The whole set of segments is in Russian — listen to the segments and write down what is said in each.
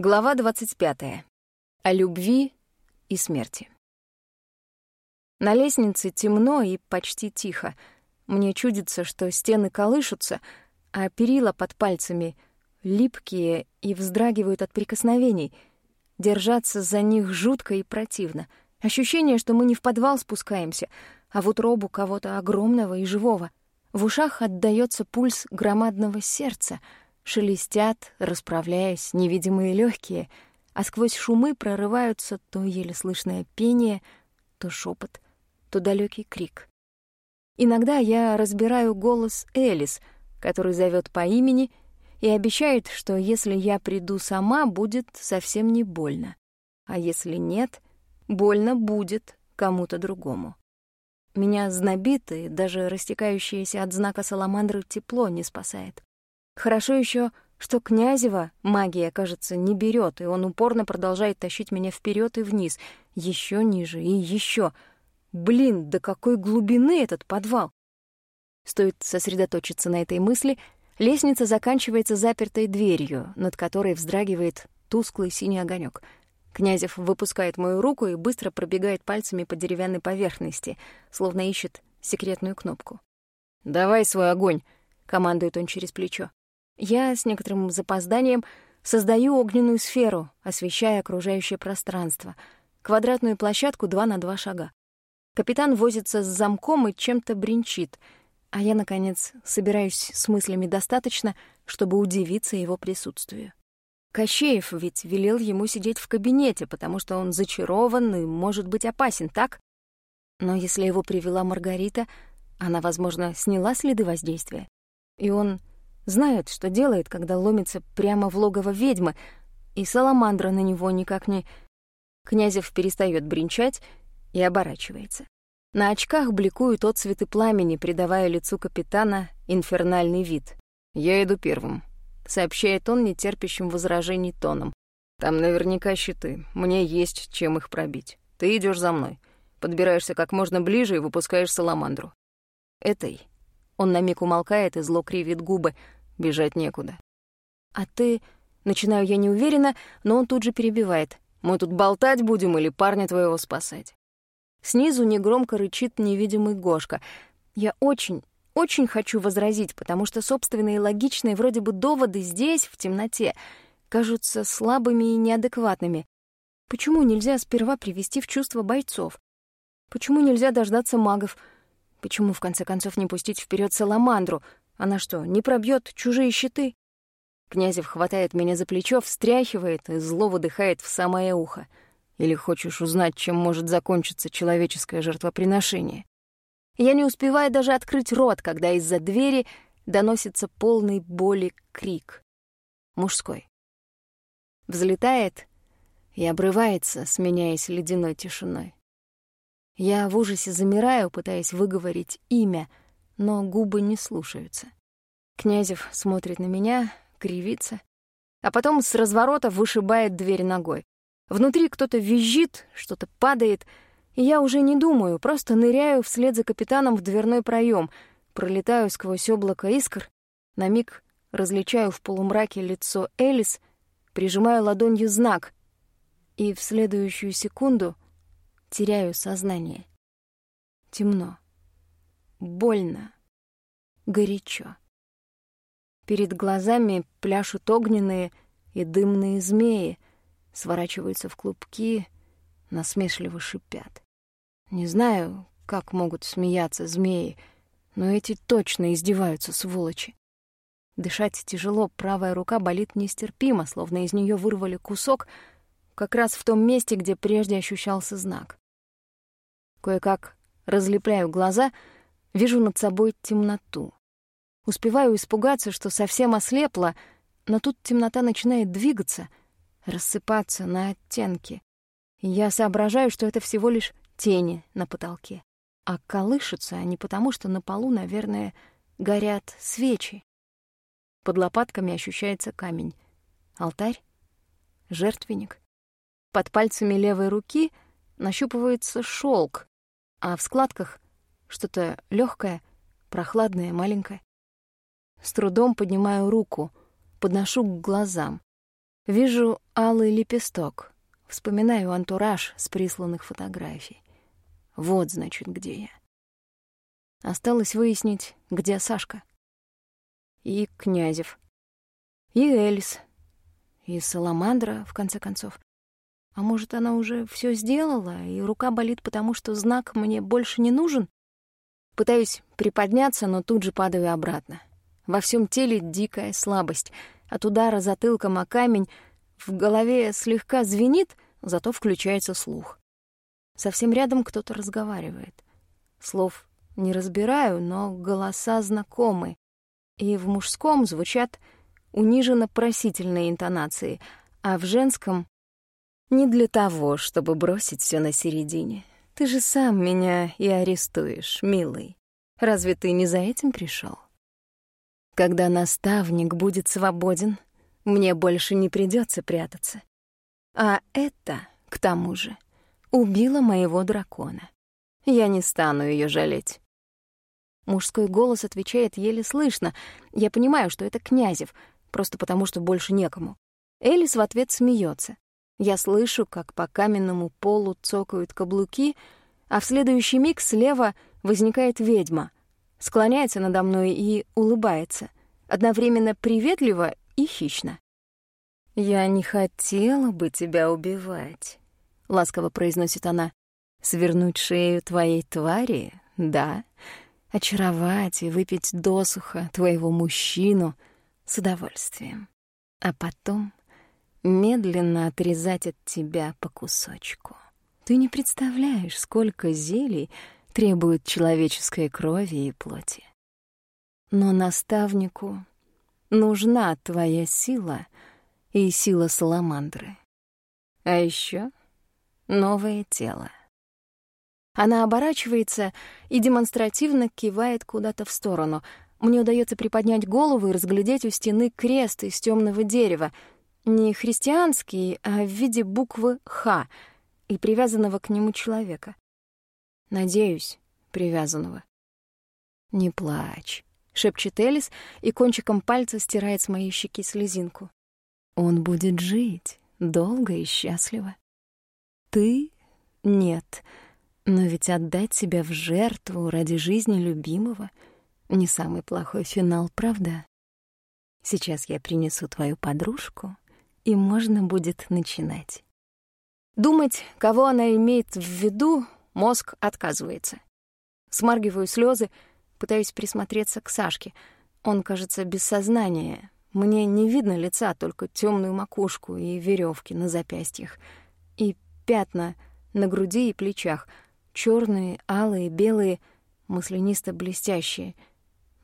Глава 25. О любви и смерти. На лестнице темно и почти тихо. Мне чудится, что стены колышутся, а перила под пальцами липкие и вздрагивают от прикосновений. Держаться за них жутко и противно. Ощущение, что мы не в подвал спускаемся, а в утробу кого-то огромного и живого. В ушах отдаётся пульс громадного сердца — Шелестят, расправляясь, невидимые легкие, а сквозь шумы прорываются то еле слышное пение, то шепот, то далекий крик. Иногда я разбираю голос Элис, который зовет по имени и обещает, что если я приду сама, будет совсем не больно. А если нет, больно будет кому-то другому. Меня знобит, и даже растекающееся от знака саламандры тепло не спасает. Хорошо еще, что Князева магия, кажется, не берет, и он упорно продолжает тащить меня вперед и вниз, еще ниже и еще. Блин, до какой глубины этот подвал! Стоит сосредоточиться на этой мысли, лестница заканчивается запертой дверью, над которой вздрагивает тусклый синий огонек. Князев выпускает мою руку и быстро пробегает пальцами по деревянной поверхности, словно ищет секретную кнопку. «Давай свой огонь», — командует он через плечо. Я с некоторым запозданием создаю огненную сферу, освещая окружающее пространство, квадратную площадку два на два шага. Капитан возится с замком и чем-то бренчит, а я, наконец, собираюсь с мыслями достаточно, чтобы удивиться его присутствию. Кощеев ведь велел ему сидеть в кабинете, потому что он зачарован и может быть опасен, так? Но если его привела Маргарита, она, возможно, сняла следы воздействия, и он Знает, что делает, когда ломится прямо в логово ведьмы, и саламандра на него никак не... Князев перестает бренчать и оборачивается. На очках бликуют отцветы пламени, придавая лицу капитана инфернальный вид. «Я иду первым», — сообщает он нетерпящим возражений тоном. «Там наверняка щиты. Мне есть чем их пробить. Ты идешь за мной. Подбираешься как можно ближе и выпускаешь саламандру. Этой...» Он на миг умолкает и зло кривит губы — Бежать некуда. А ты... Начинаю я неуверенно, но он тут же перебивает. Мы тут болтать будем или парня твоего спасать? Снизу негромко рычит невидимый Гошка. Я очень, очень хочу возразить, потому что собственные логичные вроде бы доводы здесь, в темноте, кажутся слабыми и неадекватными. Почему нельзя сперва привести в чувство бойцов? Почему нельзя дождаться магов? Почему, в конце концов, не пустить вперед Саламандру, она что, не пробьет чужие щиты? Князев хватает меня за плечо, встряхивает и зло выдыхает в самое ухо. Или хочешь узнать, чем может закончиться человеческое жертвоприношение? Я не успеваю даже открыть рот, когда из-за двери доносится полный боли крик. Мужской. Взлетает и обрывается, сменяясь ледяной тишиной. Я в ужасе замираю, пытаясь выговорить имя — но губы не слушаются. Князев смотрит на меня, кривится, а потом с разворота вышибает дверь ногой. Внутри кто-то визжит, что-то падает, и я уже не думаю, просто ныряю вслед за капитаном в дверной проем, пролетаю сквозь облако искр, на миг различаю в полумраке лицо Элис, прижимаю ладонью знак, и в следующую секунду теряю сознание. Темно больно, горячо. Перед глазами пляшут огненные и дымные змеи, сворачиваются в клубки, насмешливо шипят. Не знаю, как могут смеяться змеи, но эти точно издеваются, сволочи. Дышать тяжело, правая рука болит нестерпимо, словно из нее вырвали кусок, как раз в том месте, где прежде ощущался знак. Кое-как разлепляю глаза — Вижу над собой темноту. Успеваю испугаться, что совсем ослепла, но тут темнота начинает двигаться, рассыпаться на оттенки. Я соображаю, что это всего лишь тени на потолке. А колышутся они потому, что на полу, наверное, горят свечи. Под лопатками ощущается камень. Алтарь? Жертвенник? Под пальцами левой руки нащупывается шелк, а в складках что-то легкое, прохладное, маленькое. С трудом поднимаю руку, подношу к глазам. Вижу алый лепесток. Вспоминаю антураж с присланных фотографий. Вот, значит, где я. Осталось выяснить, где Сашка. И Князев. И Элис. И Саламандра, в конце концов. А может, она уже все сделала, и рука болит, потому что знак мне больше не нужен? Пытаюсь приподняться, но тут же падаю обратно. Во всем теле дикая слабость. От удара затылком о камень в голове слегка звенит, зато включается слух. Совсем рядом кто-то разговаривает. Слов не разбираю, но голоса знакомы. И в мужском звучат униженно-просительные интонации, а в женском — не для того, чтобы бросить все на середине. Ты же сам меня и арестуешь, милый. Разве ты не за этим пришел? Когда наставник будет свободен, мне больше не придется прятаться. А это, к тому же, убило моего дракона. Я не стану ее жалеть. Мужской голос отвечает еле слышно. Я понимаю, что это Князев, просто потому что больше некому. Элис в ответ смеется. Я слышу, как по каменному полу цокают каблуки, а в следующий миг слева возникает ведьма, склоняется надо мной и улыбается, одновременно приветливо и хищно. «Я не хотела бы тебя убивать», — ласково произносит она. «Свернуть шею твоей твари, да, очаровать и выпить досуха твоего мужчину с удовольствием, а потом медленно отрезать от тебя по кусочку. Ты не представляешь, сколько зелий требует человеческой крови и плоти. Но наставнику нужна твоя сила и сила саламандры. А еще новое тело. Она оборачивается и демонстративно кивает куда-то в сторону. Мне удается приподнять голову и разглядеть у стены крест из темного дерева. Не христианский, а в виде буквы «Х» и привязанного к нему человека. Надеюсь, привязанного. «Не плачь», — шепчет Элис и кончиком пальца стирает с моей щеки слезинку. «Он будет жить долго и счастливо. Ты — нет». Но ведь отдать себя в жертву ради жизни любимого — не самый плохой финал, правда? Сейчас я принесу твою подружку, и можно будет начинать. Думать, кого она имеет в виду, мозг отказывается. Смаргиваю слезы, пытаюсь присмотреться к Сашке. Он, кажется, без сознания. Мне не видно лица, только темную макушку и веревки на запястьях. И пятна на груди и плечах — черные, алые, белые, маслянисто-блестящие.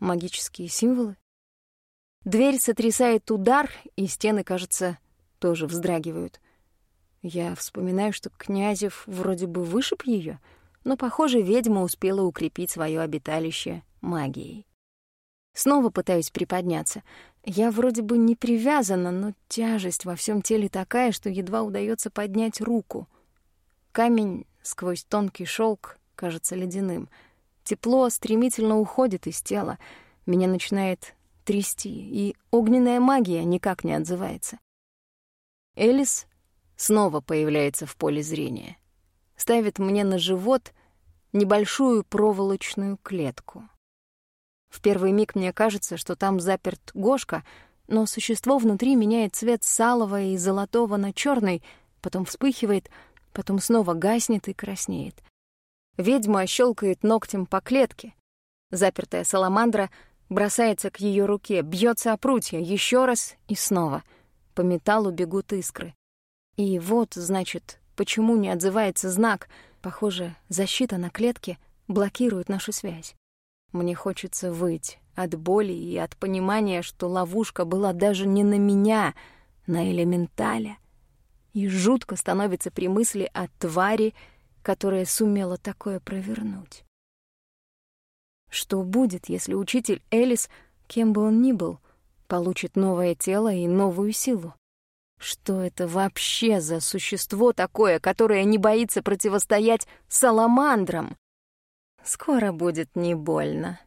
Магические символы? Дверь сотрясает удар, и стены, кажется, тоже вздрагивают. Я вспоминаю, что Князев вроде бы вышиб ее, но, похоже, ведьма успела укрепить свое обиталище магией. Снова пытаюсь приподняться. Я вроде бы не привязана, но тяжесть во всем теле такая, что едва удается поднять руку. Камень сквозь тонкий шелк кажется ледяным. Тепло стремительно уходит из тела, меня начинает трясти, и огненная магия никак не отзывается. Элис снова появляется в поле зрения. Ставит мне на живот небольшую проволочную клетку. В первый миг мне кажется, что там заперт Гошка, но существо внутри меняет цвет салого и золотого на черный, потом вспыхивает — потом снова гаснет и краснеет. Ведьма щелкает ногтем по клетке. Запертая саламандра бросается к ее руке, бьется о прутья еще раз и снова. По металлу бегут искры. И вот, значит, почему не отзывается знак. Похоже, защита на клетке блокирует нашу связь. Мне хочется выть от боли и от понимания, что ловушка была даже не на меня, на элементаля и жутко становится при мысли о твари, которая сумела такое провернуть. Что будет, если учитель Элис, кем бы он ни был, получит новое тело и новую силу? Что это вообще за существо такое, которое не боится противостоять саламандрам? Скоро будет не больно,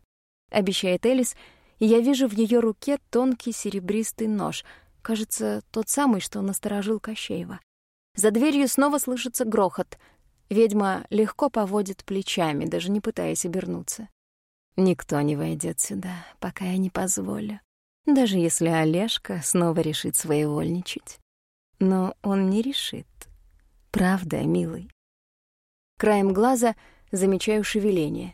обещает Элис, и я вижу в ее руке тонкий серебристый нож — Кажется, тот самый, что насторожил Кощеева. За дверью снова слышится грохот. Ведьма легко поводит плечами, даже не пытаясь обернуться. Никто не войдет сюда, пока я не позволю. Даже если Олежка снова решит своевольничать. Но он не решит. Правда, милый. Краем глаза замечаю шевеление.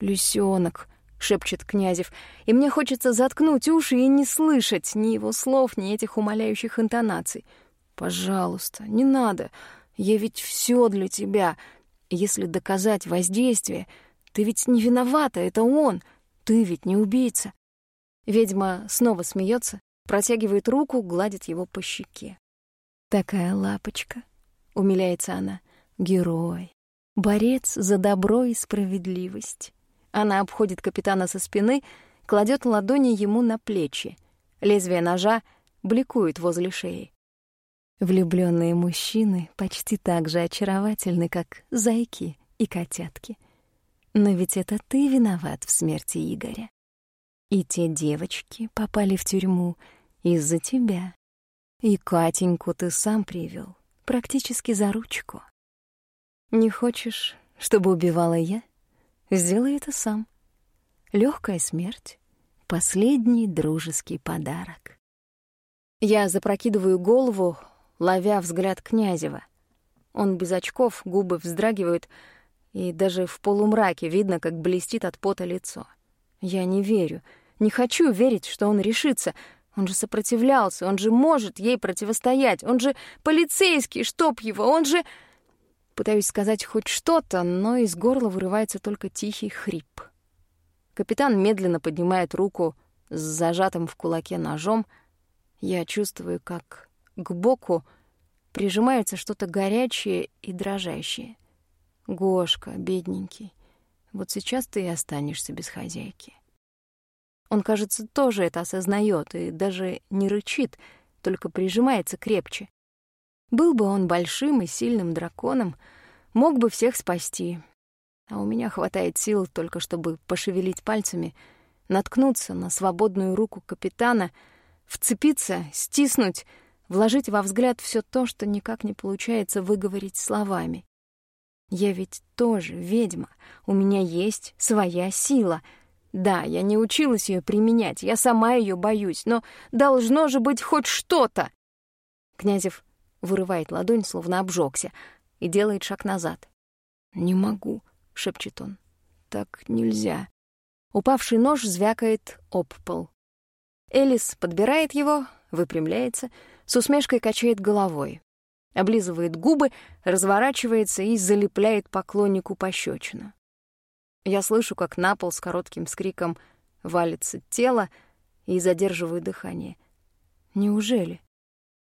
«Лисёнок», — шепчет Князев, и мне хочется заткнуть уши и не слышать ни его слов, ни этих умоляющих интонаций. «Пожалуйста, не надо. Я ведь все для тебя. Если доказать воздействие, ты ведь не виновата, это он. Ты ведь не убийца». Ведьма снова смеется, протягивает руку, гладит его по щеке. «Такая лапочка», — умиляется она, — «герой, борец за добро и справедливость». Она обходит капитана со спины, кладет ладони ему на плечи. Лезвие ножа бликует возле шеи. Влюбленные мужчины почти так же очаровательны, как зайки и котятки. Но ведь это ты виноват в смерти Игоря. И те девочки попали в тюрьму из-за тебя. И Катеньку ты сам привел, практически за ручку. Не хочешь, чтобы убивала я? Сделай это сам. Легкая смерть — последний дружеский подарок. Я запрокидываю голову, ловя взгляд Князева. Он без очков, губы вздрагивают, и даже в полумраке видно, как блестит от пота лицо. Я не верю, не хочу верить, что он решится. Он же сопротивлялся, он же может ей противостоять, он же полицейский, чтоб его, он же... Пытаюсь сказать хоть что-то, но из горла вырывается только тихий хрип. Капитан медленно поднимает руку с зажатым в кулаке ножом. Я чувствую, как к боку прижимается что-то горячее и дрожащее. Гошка, бедненький, вот сейчас ты и останешься без хозяйки. Он, кажется, тоже это осознает и даже не рычит, только прижимается крепче. Был бы он большим и сильным драконом, мог бы всех спасти. А у меня хватает сил только чтобы пошевелить пальцами, наткнуться на свободную руку капитана, вцепиться, стиснуть, вложить во взгляд все то, что никак не получается выговорить словами. Я ведь тоже ведьма, у меня есть своя сила — да, я не училась ее применять, я сама ее боюсь, но должно же быть хоть что-то. Князев вырывает ладонь, словно обжегся, и делает шаг назад. «Не могу», — шепчет он. «Так нельзя». Упавший нож звякает об пол. Элис подбирает его, выпрямляется, с усмешкой качает головой, облизывает губы, разворачивается и залепляет поклоннику пощечину. Я слышу, как на пол с коротким скриком валится тело и задерживаю дыхание. Неужели?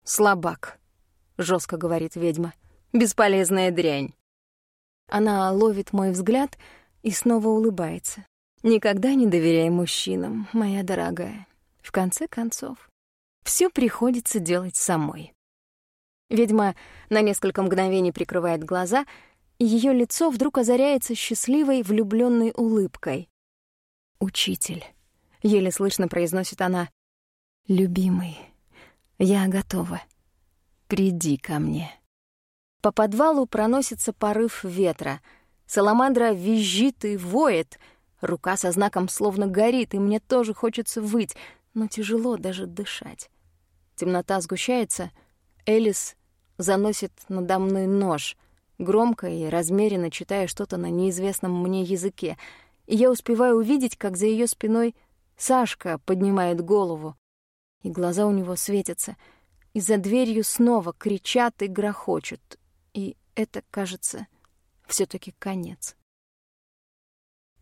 Слабак, жестко говорит ведьма. Бесполезная дрянь. Она ловит мой взгляд и снова улыбается. Никогда не доверяй мужчинам, моя дорогая. В конце концов, все приходится делать самой. Ведьма на несколько мгновений прикрывает глаза — ее лицо вдруг озаряется счастливой влюбленной улыбкой. «Учитель», — еле слышно произносит она, — «любимый, я готова. Приди ко мне». По подвалу проносится порыв ветра. Саламандра визжит и воет. Рука со знаком словно горит, и мне тоже хочется выть, но тяжело даже дышать. Темнота сгущается. Элис заносит надо мной нож — громко и размеренно читая что-то на неизвестном мне языке, и я успеваю увидеть, как за ее спиной Сашка поднимает голову, и глаза у него светятся, и за дверью снова кричат и грохочут, и это, кажется, все таки конец.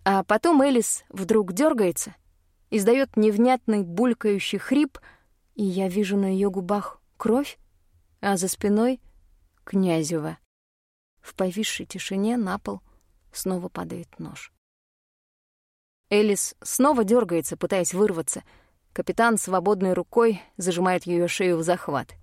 А потом Элис вдруг дергается, издает невнятный булькающий хрип, и я вижу на ее губах кровь, а за спиной — Князева. В повисшей тишине на пол снова падает нож. Элис снова дергается, пытаясь вырваться. Капитан свободной рукой зажимает ее шею в захват.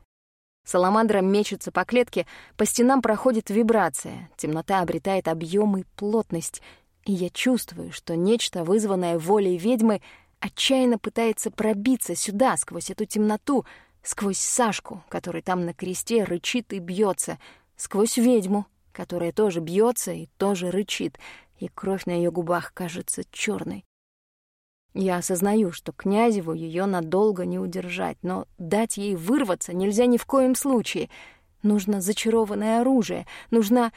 Саламандра мечется по клетке, по стенам проходит вибрация, темнота обретает объем и плотность, и я чувствую, что нечто, вызванное волей ведьмы, отчаянно пытается пробиться сюда, сквозь эту темноту, сквозь Сашку, который там на кресте рычит и бьется, сквозь ведьму, которая тоже бьется и тоже рычит, и кровь на ее губах кажется черной. Я осознаю, что Князеву ее надолго не удержать, но дать ей вырваться нельзя ни в коем случае. Нужно зачарованное оружие, нужна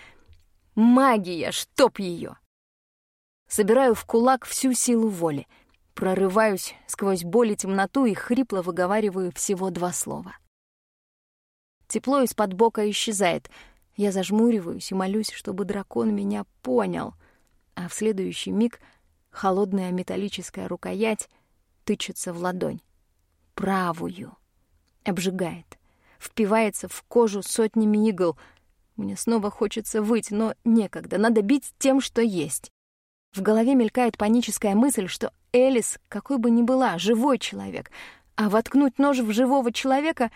магия, чтоб ее. Собираю в кулак всю силу воли, прорываюсь сквозь боль и темноту и хрипло выговариваю всего два слова. Тепло из-под бока исчезает. Я зажмуриваюсь и молюсь, чтобы дракон меня понял, а в следующий миг — Холодная металлическая рукоять тычется в ладонь. Правую. Обжигает. Впивается в кожу сотнями игл. Мне снова хочется выть, но некогда. Надо бить тем, что есть. В голове мелькает паническая мысль, что Элис, какой бы ни была, живой человек, а воткнуть нож в живого человека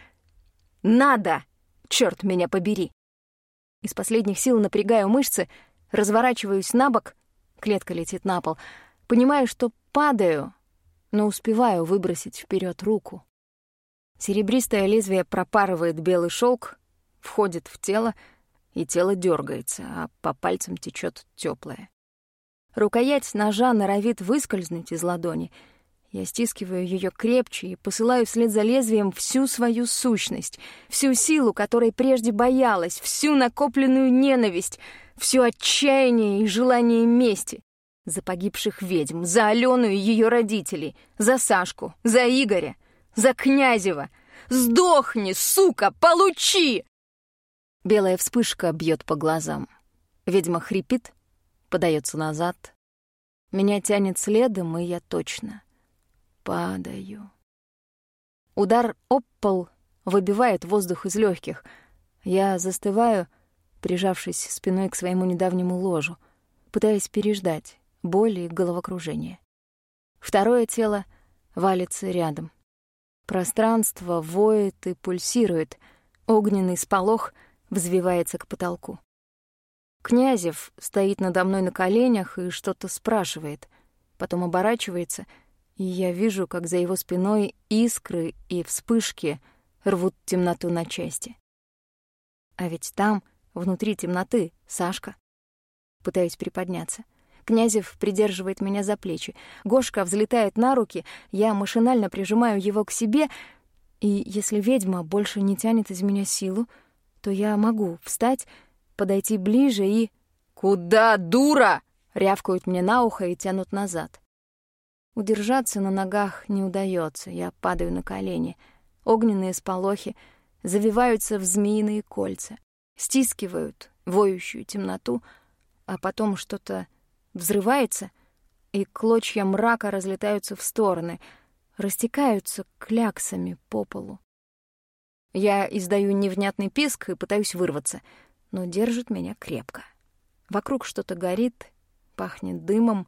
надо, черт меня побери. Из последних сил напрягаю мышцы, разворачиваюсь на бок, клетка летит на пол — Понимаю, что падаю, но успеваю выбросить вперед руку. Серебристое лезвие пропарывает белый шелк, входит в тело, и тело дергается, а по пальцам течет теплое. Рукоять ножа норовит выскользнуть из ладони. Я стискиваю ее крепче и посылаю вслед за лезвием всю свою сущность, всю силу, которой прежде боялась, всю накопленную ненависть, все отчаяние и желание мести. За погибших ведьм, за Алену и ее родителей, за Сашку, за Игоря, за Князева. Сдохни, сука, получи! Белая вспышка бьет по глазам. Ведьма хрипит, подается назад. Меня тянет следом, и я точно падаю. Удар об пол выбивает воздух из легких. Я застываю, прижавшись спиной к своему недавнему ложу, пытаясь переждать боли и головокружение. Второе тело валится рядом. Пространство воет и пульсирует, огненный сполох взвивается к потолку. Князев стоит надо мной на коленях и что-то спрашивает, потом оборачивается, и я вижу, как за его спиной искры и вспышки рвут темноту на части. А ведь там, внутри темноты, Сашка. Пытаюсь приподняться. Князев придерживает меня за плечи. Гошка взлетает на руки, я машинально прижимаю его к себе, и если ведьма больше не тянет из меня силу, то я могу встать, подойти ближе и... «Куда, дура?» — рявкают мне на ухо и тянут назад. Удержаться на ногах не удается, я падаю на колени. Огненные сполохи завиваются в змеиные кольца, стискивают воющую темноту, а потом что-то взрывается, и клочья мрака разлетаются в стороны, растекаются кляксами по полу. Я издаю невнятный писк и пытаюсь вырваться, но держит меня крепко. Вокруг что-то горит, пахнет дымом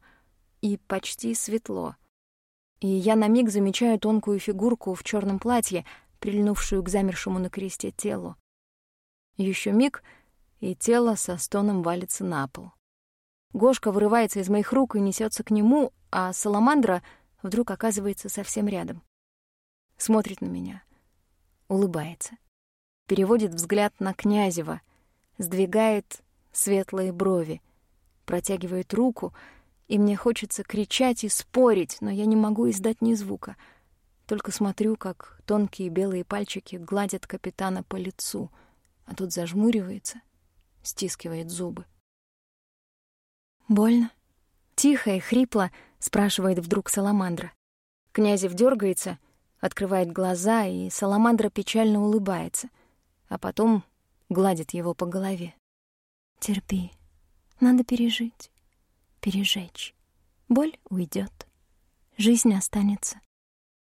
и почти светло. И я на миг замечаю тонкую фигурку в черном платье, прильнувшую к замершему на кресте телу. Еще миг, и тело со стоном валится на пол. Гошка вырывается из моих рук и несется к нему, а Саламандра вдруг оказывается совсем рядом. Смотрит на меня, улыбается, переводит взгляд на Князева, сдвигает светлые брови, протягивает руку, и мне хочется кричать и спорить, но я не могу издать ни звука. Только смотрю, как тонкие белые пальчики гладят капитана по лицу, а тот зажмуривается, стискивает зубы. «Больно?» Тихо и хрипло спрашивает вдруг Саламандра. Князев дергается, открывает глаза, и Саламандра печально улыбается, а потом гладит его по голове. «Терпи. Надо пережить. Пережечь. Боль уйдет. Жизнь останется».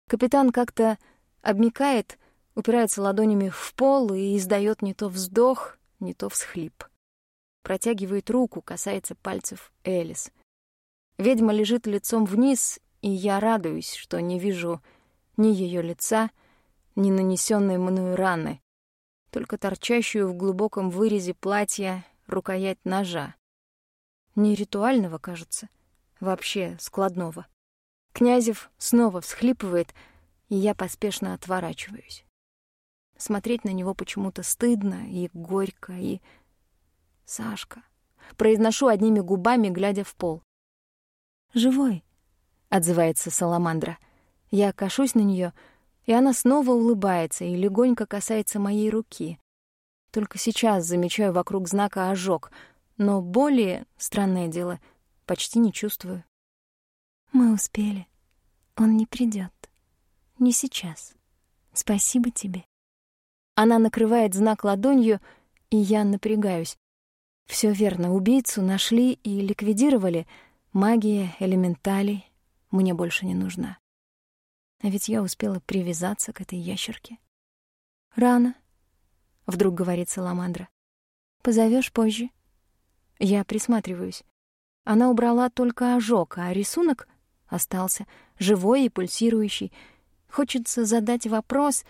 Капитан как-то обмикает, упирается ладонями в пол и издает не то вздох, не то всхлип протягивает руку, касается пальцев Элис. Ведьма лежит лицом вниз, и я радуюсь, что не вижу ни ее лица, ни нанесенной мною раны, только торчащую в глубоком вырезе платья рукоять ножа. Не ритуального, кажется, вообще складного. Князев снова всхлипывает, и я поспешно отворачиваюсь. Смотреть на него почему-то стыдно и горько, и... Сашка. Произношу одними губами, глядя в пол. «Живой», — отзывается Саламандра. Я кашусь на нее, и она снова улыбается и легонько касается моей руки. Только сейчас замечаю вокруг знака ожог, но боли, странное дело, почти не чувствую. «Мы успели. Он не придет. Не сейчас. Спасибо тебе». Она накрывает знак ладонью, и я напрягаюсь. Все верно, убийцу нашли и ликвидировали. Магия, элементали мне больше не нужна. А ведь я успела привязаться к этой ящерке. «Рано», — вдруг говорит Саламандра. Позовешь позже?» Я присматриваюсь. Она убрала только ожог, а рисунок остался, живой и пульсирующий. Хочется задать вопрос,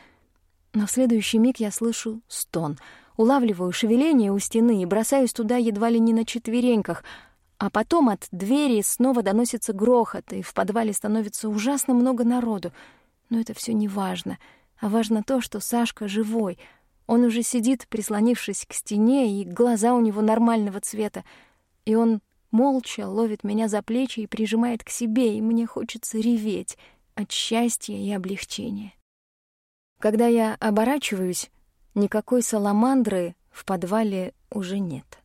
но в следующий миг я слышу стон — улавливаю шевеление у стены и бросаюсь туда едва ли не на четвереньках, а потом от двери снова доносится грохот, и в подвале становится ужасно много народу. Но это все не важно, а важно то, что Сашка живой. Он уже сидит, прислонившись к стене, и глаза у него нормального цвета, и он молча ловит меня за плечи и прижимает к себе, и мне хочется реветь от счастья и облегчения. Когда я оборачиваюсь, Никакой саламандры в подвале уже нет.